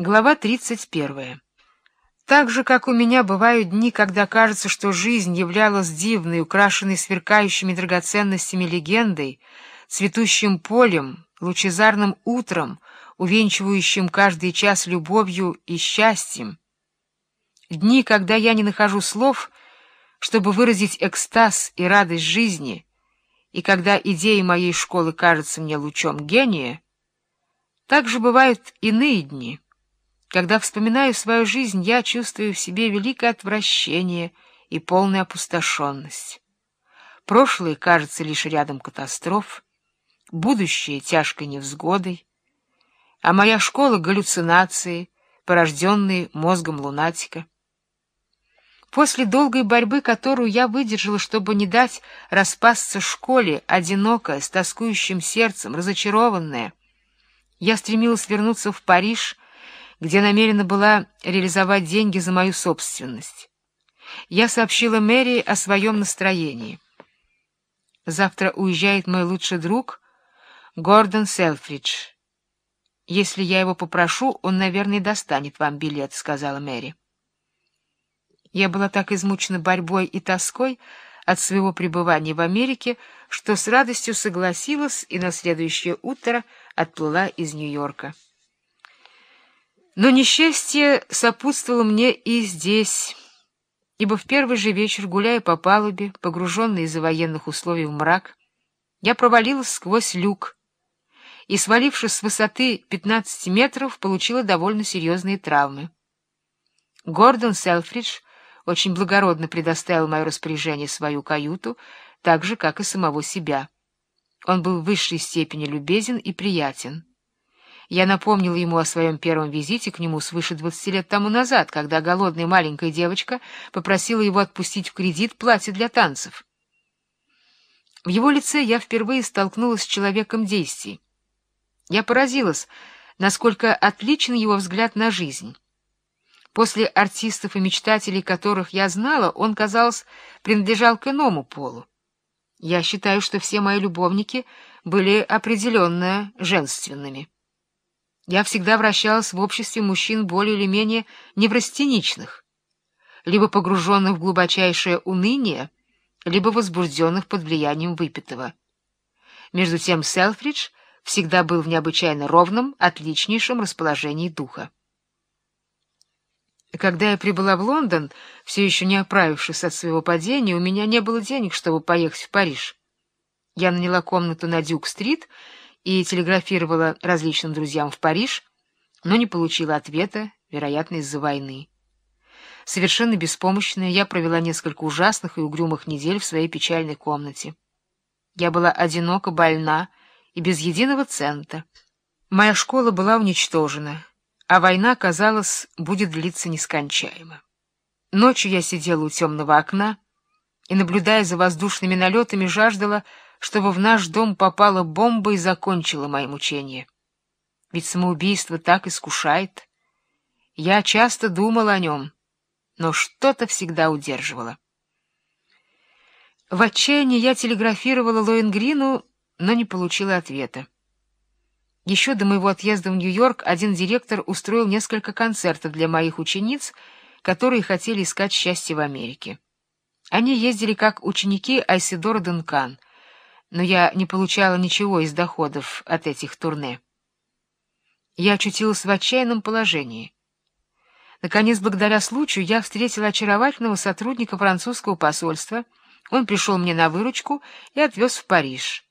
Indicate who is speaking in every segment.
Speaker 1: Глава 31. Так же, как у меня бывают дни, когда кажется, что жизнь являлась дивной, украшенной сверкающими драгоценностями легендой, цветущим полем, лучезарным утром, увенчивающим каждый час любовью и счастьем. Дни, когда я не нахожу слов, чтобы выразить экстаз и радость жизни, и когда идея моей школы кажется мне лучом гения, также бывают иные дни — когда вспоминаю свою жизнь, я чувствую в себе великое отвращение и полную опустошенность. Прошлое кажется лишь рядом катастроф, будущее — тяжкой невзгодой, а моя школа — галлюцинации, порожденные мозгом лунатика. После долгой борьбы, которую я выдержала, чтобы не дать распасться школе, одинокая, с тоскующим сердцем, разочарованная, я стремилась вернуться в Париж — где намерена была реализовать деньги за мою собственность. Я сообщила Мэри о своем настроении. Завтра уезжает мой лучший друг Гордон Селфридж. Если я его попрошу, он, наверное, достанет вам билет, — сказала Мэри. Я была так измучена борьбой и тоской от своего пребывания в Америке, что с радостью согласилась и на следующее утро отплыла из Нью-Йорка. Но несчастье сопутствовало мне и здесь, ибо в первый же вечер, гуляя по палубе, погруженный из-за военных условий в мрак, я провалилась сквозь люк и, свалившись с высоты 15 метров, получила довольно серьезные травмы. Гордон Селфридж очень благородно предоставил мое распоряжение свою каюту, так же, как и самого себя. Он был в высшей степени любезен и приятен. Я напомнил ему о своем первом визите к нему свыше двадцати лет тому назад, когда голодная маленькая девочка попросила его отпустить в кредит платье для танцев. В его лице я впервые столкнулась с человеком действий. Я поразилась, насколько отличен его взгляд на жизнь. После артистов и мечтателей, которых я знала, он, казалось, принадлежал к иному полу. Я считаю, что все мои любовники были определенно женственными. Я всегда вращалась в обществе мужчин более или менее неврастеничных, либо погруженных в глубочайшее уныние, либо возбужденных под влиянием выпитого. Между тем Селфридж всегда был в необычайно ровном, отличнейшем расположении духа. Когда я прибыла в Лондон, все еще не оправившись от своего падения, у меня не было денег, чтобы поехать в Париж. Я наняла комнату на Дюк-стрит и телеграфировала различным друзьям в Париж, но не получила ответа, вероятно, из-за войны. Совершенно беспомощная, я провела несколько ужасных и угрюмых недель в своей печальной комнате. Я была одиноко больна и без единого цента. Моя школа была уничтожена, а война, казалось, будет длиться нескончаемо. Ночью я сидела у темного окна и, наблюдая за воздушными налетами, жаждала чтобы в наш дом попала бомба и закончила мои мучения. Ведь самоубийство так искушает. Я часто думал о нем, но что-то всегда удерживало. В отчаянии я телеграфировала Лоенгрину, но не получила ответа. Еще до моего отъезда в Нью-Йорк один директор устроил несколько концертов для моих учениц, которые хотели искать счастье в Америке. Они ездили как ученики Айсидора Дункан — но я не получала ничего из доходов от этих турне. Я очутилась в отчаянном положении. Наконец, благодаря случаю, я встретила очаровательного сотрудника французского посольства. Он пришел мне на выручку и отвез в Париж.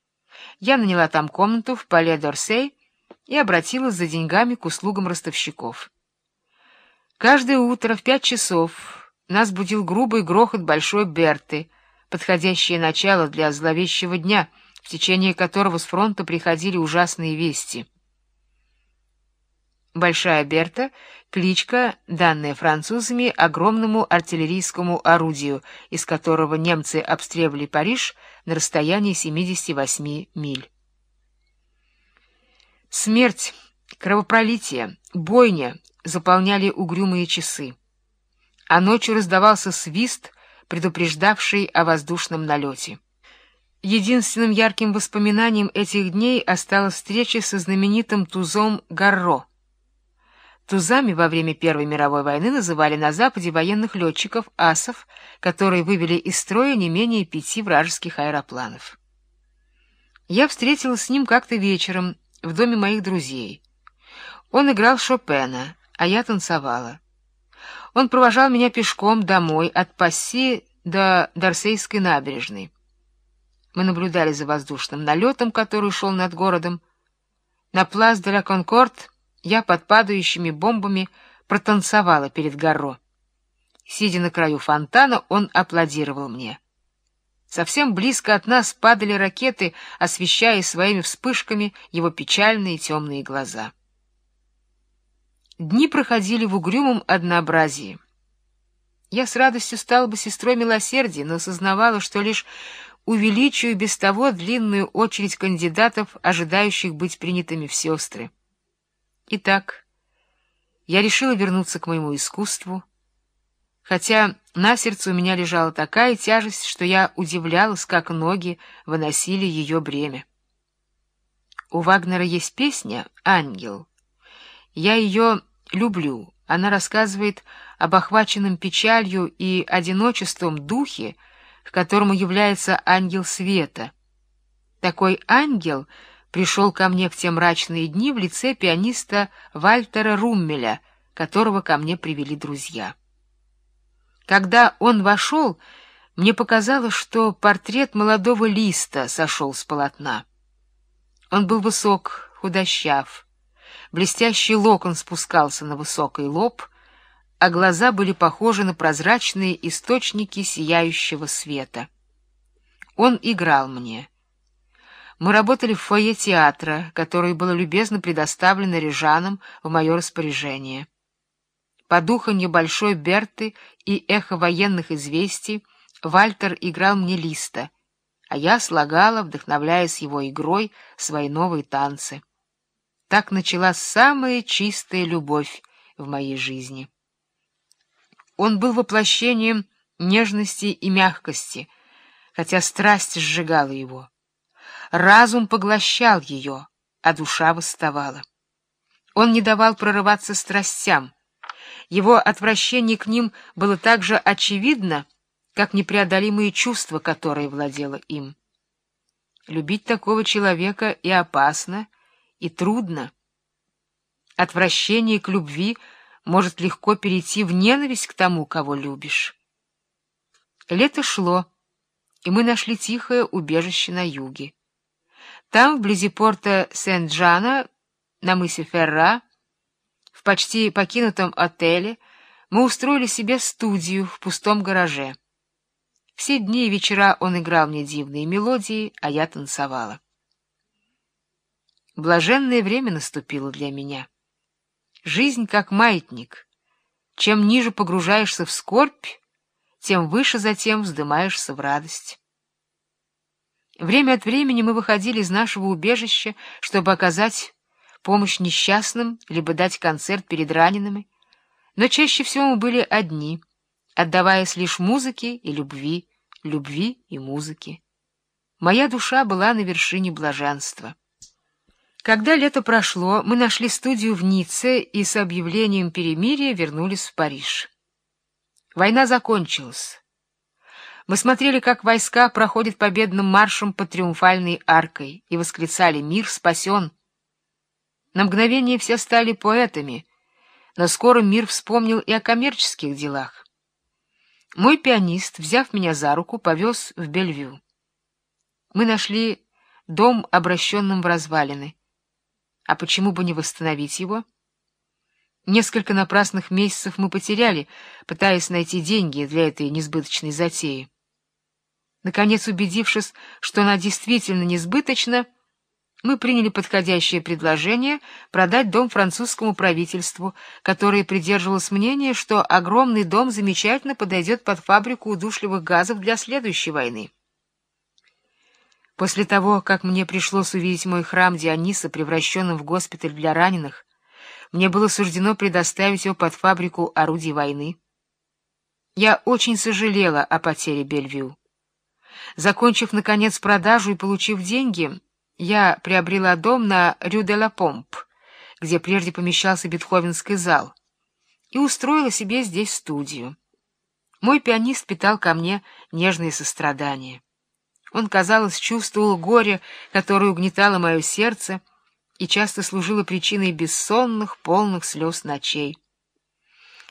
Speaker 1: Я наняла там комнату в Пале д'Орсей и обратилась за деньгами к услугам ростовщиков. Каждое утро в пять часов нас будил грубый грохот большой Берты — подходящее начало для зловещего дня, в течение которого с фронта приходили ужасные вести. Большая Берта — кличка, данная французами огромному артиллерийскому орудию, из которого немцы обстреливали Париж на расстоянии 78 миль. Смерть, кровопролитие, бойня заполняли угрюмые часы, а ночью раздавался свист — предупреждавший о воздушном налете. Единственным ярким воспоминанием этих дней осталась встреча со знаменитым тузом Гарро. Тузами во время Первой мировой войны называли на Западе военных летчиков асов, которые вывели из строя не менее пяти вражеских аэропланов. Я встретилась с ним как-то вечером в доме моих друзей. Он играл Шопена, а я танцевала. Он провожал меня пешком домой от Пасси до Дарсейской набережной. Мы наблюдали за воздушным налетом, который шел над городом. На плац де ла Конкорд я под падающими бомбами протанцевала перед Гарро. Сидя на краю фонтана, он аплодировал мне. Совсем близко от нас падали ракеты, освещая своими вспышками его печальные темные глаза. Дни проходили в угрюмом однообразии. Я с радостью стала бы сестрой милосердия, но осознавала, что лишь увеличиваю без того длинную очередь кандидатов, ожидающих быть принятыми в сестры. Итак, я решила вернуться к моему искусству, хотя на сердце у меня лежала такая тяжесть, что я удивлялась, как ноги выносили ее бремя. У Вагнера есть песня «Ангел». Я ее люблю. Она рассказывает об охваченном печалью и одиночеством духе, к которому является ангел света. Такой ангел пришел ко мне в те мрачные дни в лице пианиста Вальтера Руммеля, которого ко мне привели друзья. Когда он вошел, мне показалось, что портрет молодого листа сошел с полотна. Он был высок, худощав, блестящий локон спускался на высокий лоб, а глаза были похожи на прозрачные источники сияющего света. Он играл мне. Мы работали в фойе театра, которое было любезно предоставлено Рижанам в мое распоряжение. По духанью Большой Берты и эхо военных известий Вальтер играл мне листа, а я слагала, вдохновляясь его игрой, свои новые танцы. Так началась самая чистая любовь в моей жизни. Он был воплощением нежности и мягкости, хотя страсть сжигала его. Разум поглощал ее, а душа восставала. Он не давал прорываться страстям. Его отвращение к ним было так же очевидно, как непреодолимые чувства, которые владело им. Любить такого человека и опасно, и трудно. Отвращение к любви может легко перейти в ненависть к тому, кого любишь. Лето шло, и мы нашли тихое убежище на юге. Там, вблизи порта Сент-Джана, на мысе Ферра, в почти покинутом отеле, мы устроили себе студию в пустом гараже. Все дни и вечера он играл мне дивные мелодии, а я танцевала. Блаженное время наступило для меня. Жизнь как маятник. Чем ниже погружаешься в скорбь, тем выше затем вздымаешься в радость. Время от времени мы выходили из нашего убежища, чтобы оказать помощь несчастным, либо дать концерт перед ранеными, но чаще всего мы были одни, отдаваясь лишь музыке и любви, любви и музыке. Моя душа была на вершине блаженства. Когда лето прошло, мы нашли студию в Ницце и с объявлением перемирия вернулись в Париж. Война закончилась. Мы смотрели, как войска проходят победным маршем по триумфальной аркой и восклицали «Мир спасен!». На мгновение все стали поэтами, но скоро мир вспомнил и о коммерческих делах. Мой пианист, взяв меня за руку, повез в Бельвю. Мы нашли дом, обращенным в развалины. А почему бы не восстановить его? Несколько напрасных месяцев мы потеряли, пытаясь найти деньги для этой несбыточной затеи. Наконец, убедившись, что она действительно несбыточна, мы приняли подходящее предложение продать дом французскому правительству, которое придерживалось мнения, что огромный дом замечательно подойдет под фабрику удушливых газов для следующей войны. После того, как мне пришлось увидеть мой храм Диониса, превращенным в госпиталь для раненых, мне было суждено предоставить его под фабрику орудий войны. Я очень сожалела о потере Бельвью. Закончив, наконец, продажу и получив деньги, я приобрела дом на Рю-де-ла-Помп, где прежде помещался Бетховенский зал, и устроила себе здесь студию. Мой пианист питал ко мне нежные сострадания. Он, казалось, чувствовал горе, которое угнетало мое сердце, и часто служило причиной бессонных, полных слез ночей.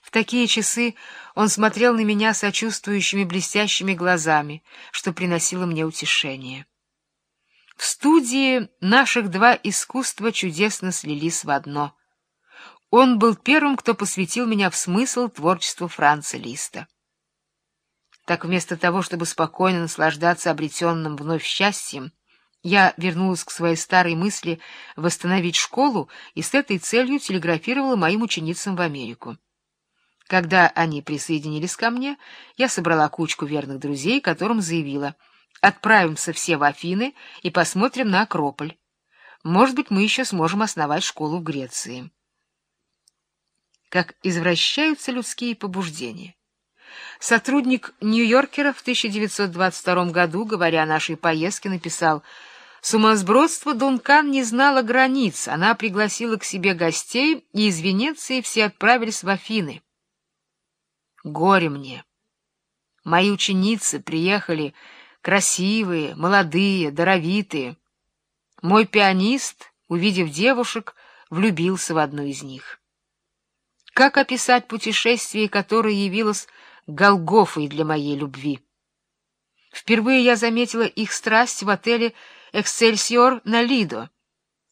Speaker 1: В такие часы он смотрел на меня сочувствующими блестящими глазами, что приносило мне утешение. В студии наших два искусства чудесно слились в одно. Он был первым, кто посвятил меня в смысл творчества Франца Листа. Так вместо того, чтобы спокойно наслаждаться обретенным вновь счастьем, я вернулась к своей старой мысли восстановить школу и с этой целью телеграфировала моим ученицам в Америку. Когда они присоединились ко мне, я собрала кучку верных друзей, которым заявила «Отправимся все в Афины и посмотрим на Акрополь. Может быть, мы еще сможем основать школу в Греции». Как извращаются людские побуждения. Сотрудник Нью-Йоркера в 1922 году, говоря о нашей поездке, написал «Сумасбродство Дункан не знало границ, она пригласила к себе гостей, и из Венеции все отправились в Афины». Горе мне. Мои ученицы приехали красивые, молодые, даровитые. Мой пианист, увидев девушек, влюбился в одну из них. Как описать путешествие, которое явилось Голгофой для моей любви? Впервые я заметила их страсть в отеле «Эксцельсиор» на Лидо,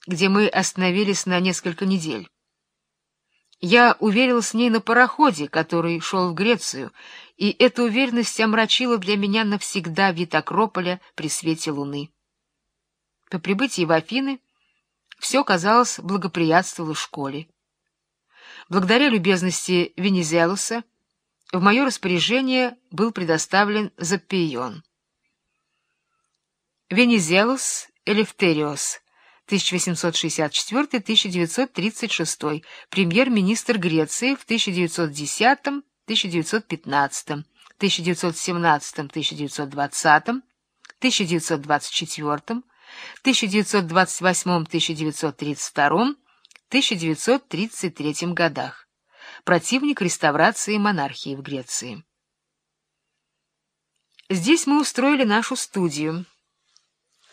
Speaker 1: где мы остановились на несколько недель. Я уверил с ней на пароходе, который шел в Грецию, и эта уверенность омрачила для меня навсегда вид Акрополя при свете луны. По прибытии в Афины все, казалось, благоприятствовало школе. Благодаря любезности Венезелуса в мое распоряжение был предоставлен Заппион. Венезелус Элефтериос 1864-1936, премьер-министр Греции в 1910-1915, 1917-1920, 1924, 1928-1932, 1933 годах. Противник реставрации монархии в Греции. Здесь мы устроили нашу студию.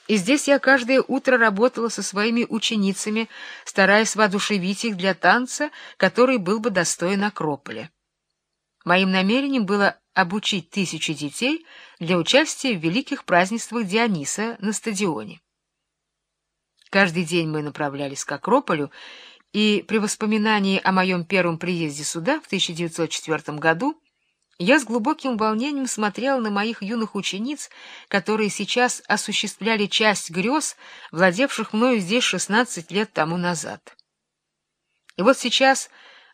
Speaker 1: И здесь я каждое утро работала со своими ученицами, стараясь воодушевить их для танца, который был бы достоин Акрополя. Моим намерением было обучить тысячи детей для участия в великих празднествах Диониса на стадионе. Каждый день мы направлялись к Акрополю, и при воспоминании о моем первом приезде сюда в 1904 году я с глубоким волнением смотрел на моих юных учениц, которые сейчас осуществляли часть грез, владевших мною здесь шестнадцать лет тому назад. И вот сейчас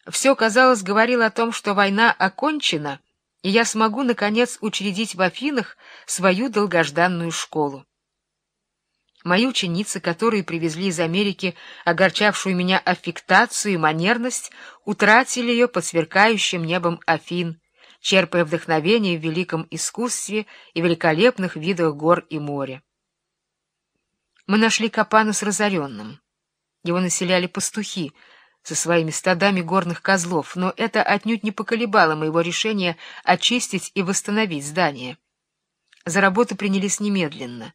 Speaker 1: все, казалось, говорило о том, что война окончена, и я смогу, наконец, учредить в Афинах свою долгожданную школу. Мои ученицы, которые привезли из Америки огорчавшую меня аффектацию и манерность, утратили ее под сверкающим небом Афин — черпая вдохновение в великом искусстве и великолепных видах гор и моря. Мы нашли Капанус разоренным. Его населяли пастухи со своими стадами горных козлов, но это отнюдь не поколебало моего решения очистить и восстановить здание. За работу принялись немедленно.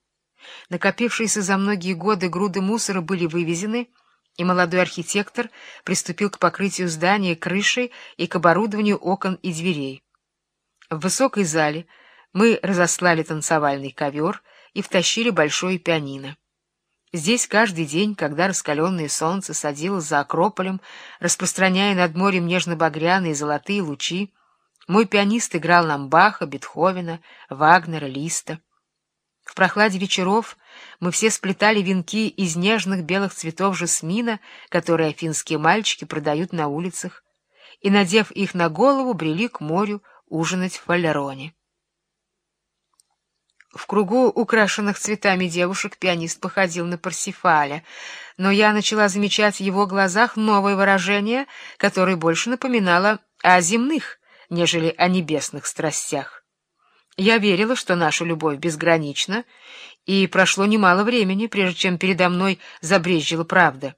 Speaker 1: Накопившиеся за многие годы груды мусора были вывезены, и молодой архитектор приступил к покрытию здания крышей и к оборудованию окон и дверей. В высокой зале мы разослали танцевальный ковер и втащили большое пианино. Здесь каждый день, когда раскаленное солнце садилось за Акрополем, распространяя над морем нежно-багряные золотые лучи, мой пианист играл нам Баха, Бетховена, Вагнера, Листа. В прохладе вечеров мы все сплетали венки из нежных белых цветов жасмина, которые афинские мальчики продают на улицах, и, надев их на голову, брели к морю, ужинать в Фалероне. В кругу украшенных цветами девушек пианист походил на Парсифаля, но я начала замечать в его глазах новое выражение, которое больше напоминало о земных, нежели о небесных страстях. Я верила, что наша любовь безгранична, и прошло немало времени, прежде чем передо мной забрезжила правда.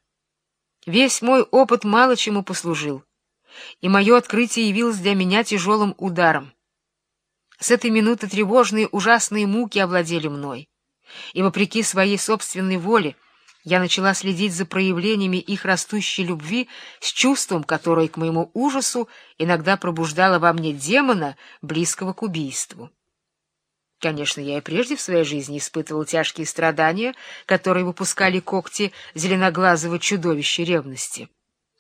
Speaker 1: Весь мой опыт мало чему послужил, и мое открытие явилось для меня тяжелым ударом. С этой минуты тревожные ужасные муки овладели мной, и, вопреки своей собственной воле, я начала следить за проявлениями их растущей любви с чувством, которое, к моему ужасу, иногда пробуждало во мне демона, близкого к убийству. Конечно, я и прежде в своей жизни испытывал тяжкие страдания, которые выпускали когти зеленоглазого чудовища ревности.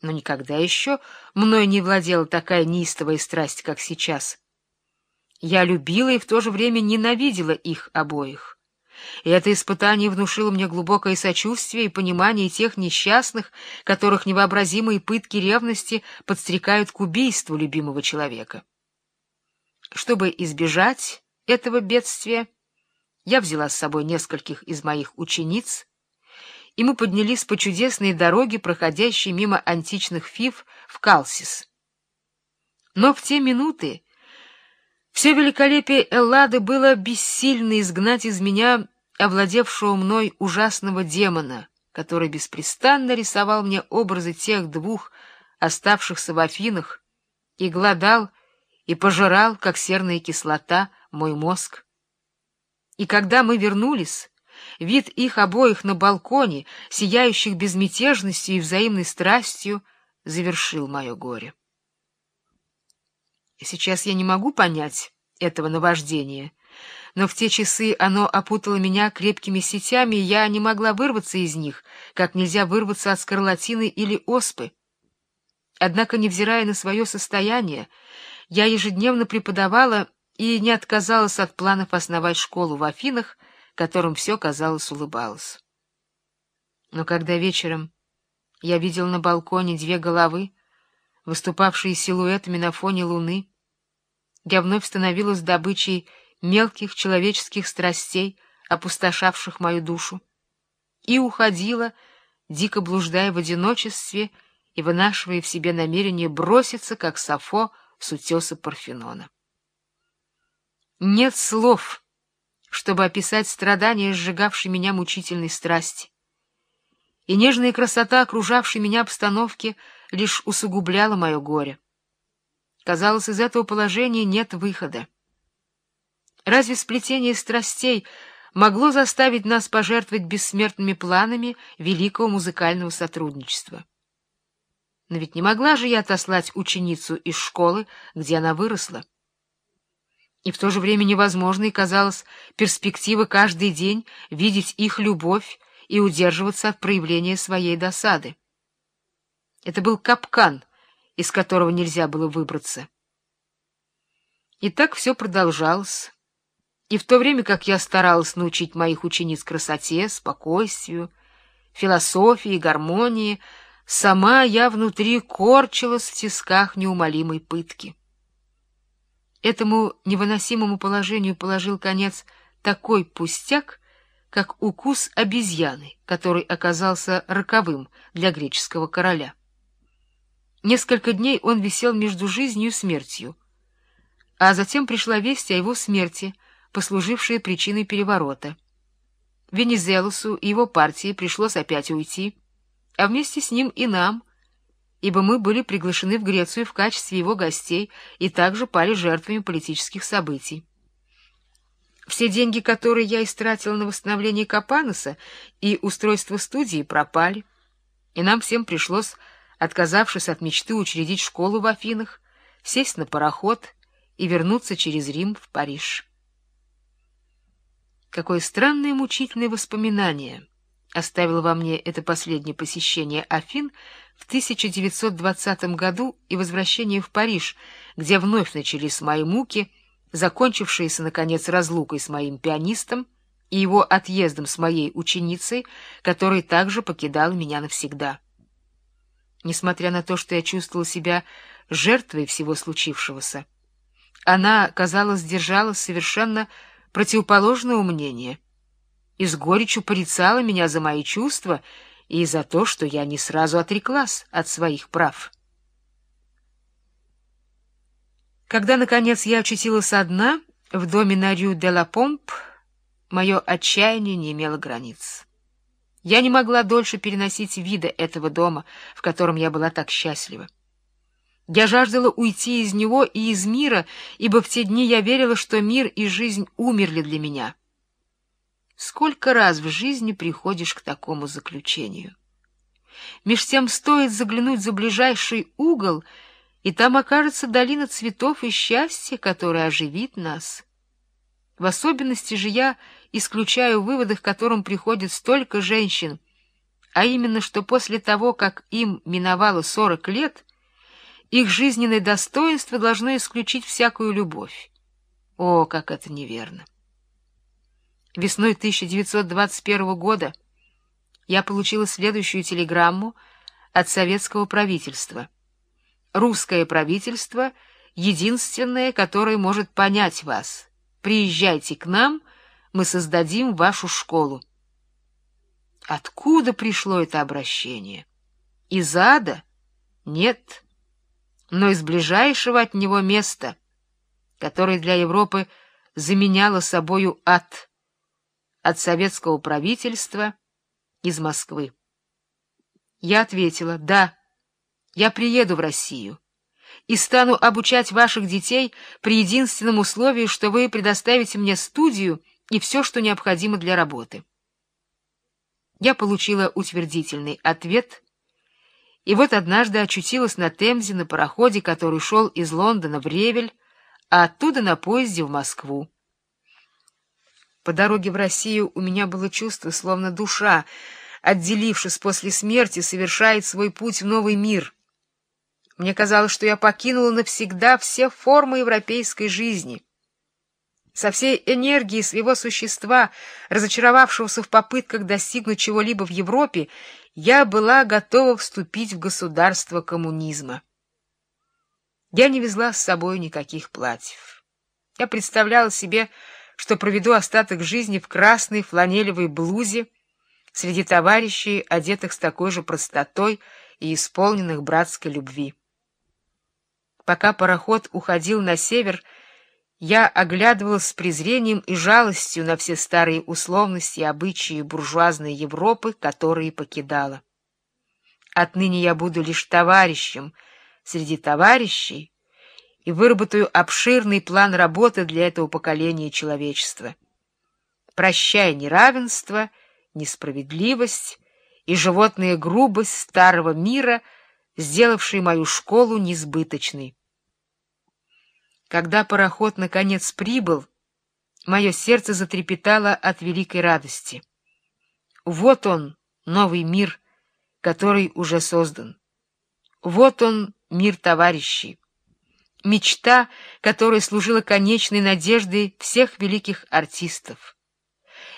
Speaker 1: Но никогда еще мной не владела такая неистовая страсть, как сейчас. Я любила и в то же время ненавидела их обоих. И это испытание внушило мне глубокое сочувствие и понимание тех несчастных, которых невообразимые пытки ревности подстрекают к убийству любимого человека. Чтобы избежать этого бедствия, я взяла с собой нескольких из моих учениц, и мы поднялись по чудесной дороге, проходящей мимо античных фиф в Калсис. Но в те минуты все великолепие Эллады было бессильно изгнать из меня овладевшего мной ужасного демона, который беспрестанно рисовал мне образы тех двух, оставшихся в Афинах, и гладал, и пожирал, как серная кислота, мой мозг. И когда мы вернулись, вид их обоих на балконе, сияющих безмятежностью и взаимной страстью, завершил мое горе. Сейчас я не могу понять этого наваждения, но в те часы оно опутало меня крепкими сетями, и я не могла вырваться из них, как нельзя вырваться от скарлатины или оспы. Однако, невзирая на свое состояние, я ежедневно преподавала и не отказалась от планов основать школу в Афинах, которым все, казалось, улыбалось. Но когда вечером я видел на балконе две головы, выступавшие силуэтами на фоне луны, я вновь становилась добычей мелких человеческих страстей, опустошавших мою душу, и уходила, дико блуждая в одиночестве и вынашивая в себе намерение броситься, как Сафо, с утеса Парфенона. Нет слов, чтобы описать страдания, сжигавшей меня мучительной страсти. И нежная красота окружавшей меня обстановки лишь усугубляла мое горе. Казалось, из этого положения нет выхода. Разве сплетение страстей могло заставить нас пожертвовать бессмертными планами великого музыкального сотрудничества? Но ведь не могла же я отослать ученицу из школы, где она выросла. И в то же время невозможной казалась перспектива каждый день видеть их любовь и удерживаться от проявления своей досады. Это был капкан, из которого нельзя было выбраться. И так все продолжалось. И в то время, как я старалась научить моих учениц красоте, спокойствию, философии, гармонии, сама я внутри корчилась в тисках неумолимой пытки. Этому невыносимому положению положил конец такой пустяк, как укус обезьяны, который оказался роковым для греческого короля. Несколько дней он висел между жизнью и смертью, а затем пришла весть о его смерти, послужившая причиной переворота. Венизелусу и его партии пришлось опять уйти, а вместе с ним и нам, ибо мы были приглашены в Грецию в качестве его гостей и также пали жертвами политических событий. Все деньги, которые я истратила на восстановление Капаноса и устройство студии, пропали, и нам всем пришлось отказавшись от мечты учредить школу в Афинах, сесть на пароход и вернуться через Рим в Париж. Какое странное мучительное воспоминание оставило во мне это последнее посещение Афин в 1920 году и возвращение в Париж, где вновь начались мои муки, закончившиеся, наконец, разлукой с моим пианистом и его отъездом с моей ученицей, которая также покидала меня навсегда несмотря на то, что я чувствовал себя жертвой всего случившегося. Она, казалось, держала совершенно противоположного мнения и с горечью порицала меня за мои чувства и за то, что я не сразу отреклась от своих прав. Когда, наконец, я очутилась одна в доме на Рю де ла Помп, мое отчаяние не имело границ. Я не могла дольше переносить вида этого дома, в котором я была так счастлива. Я жаждала уйти из него и из мира, ибо в те дни я верила, что мир и жизнь умерли для меня. Сколько раз в жизни приходишь к такому заключению? Меж тем стоит заглянуть за ближайший угол, и там окажется долина цветов и счастья, которая оживит нас. В особенности же я исключаю выводы, к которым приходит столько женщин, а именно, что после того, как им миновало сорок лет, их жизненное достоинство должно исключить всякую любовь. О, как это неверно! Весной 1921 года я получила следующую телеграмму от советского правительства. Русское правительство — единственное, которое может понять вас. Приезжайте к нам, мы создадим вашу школу. Откуда пришло это обращение? Из ада? Нет но из ближайшего от него места, которое для Европы заменяло собою ад, от советского правительства из Москвы. Я ответила, да, я приеду в Россию и стану обучать ваших детей при единственном условии, что вы предоставите мне студию и все, что необходимо для работы. Я получила утвердительный ответ и вот однажды очутилась на Темзе на пароходе, который шел из Лондона в Ревель, а оттуда на поезде в Москву. По дороге в Россию у меня было чувство, словно душа, отделившись после смерти, совершает свой путь в новый мир. Мне казалось, что я покинула навсегда все формы европейской жизни. Со всей энергией своего существа, разочаровавшегося в попытках достигнуть чего-либо в Европе, я была готова вступить в государство коммунизма. Я не везла с собой никаких платьев. Я представляла себе, что проведу остаток жизни в красной фланелевой блузе среди товарищей, одетых с такой же простотой и исполненных братской любви. Пока пароход уходил на север, я оглядывалась с презрением и жалостью на все старые условности и обычаи буржуазной Европы, которые покидала. Отныне я буду лишь товарищем среди товарищей и выработаю обширный план работы для этого поколения человечества. Прощай неравенство, несправедливость и животная грубость старого мира, сделавшие мою школу несбыточной. Когда пароход наконец прибыл, мое сердце затрепетало от великой радости. Вот он, новый мир, который уже создан. Вот он, мир товарищей. Мечта, которая служила конечной надеждой всех великих артистов.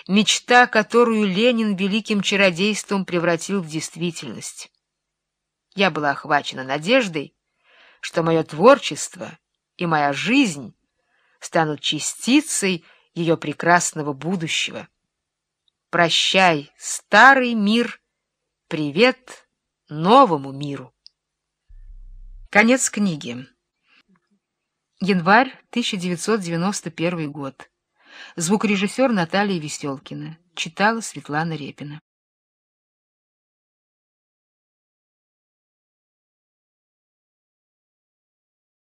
Speaker 1: Мечта, которую Ленин великим чародейством превратил в действительность. Я была охвачена надеждой, что мое творчество — и моя жизнь станут частицей ее прекрасного будущего. Прощай, старый мир, привет новому миру. Конец книги. Январь 1991 год. Звукорежиссер Наталья Веселкина. Читала Светлана Репина.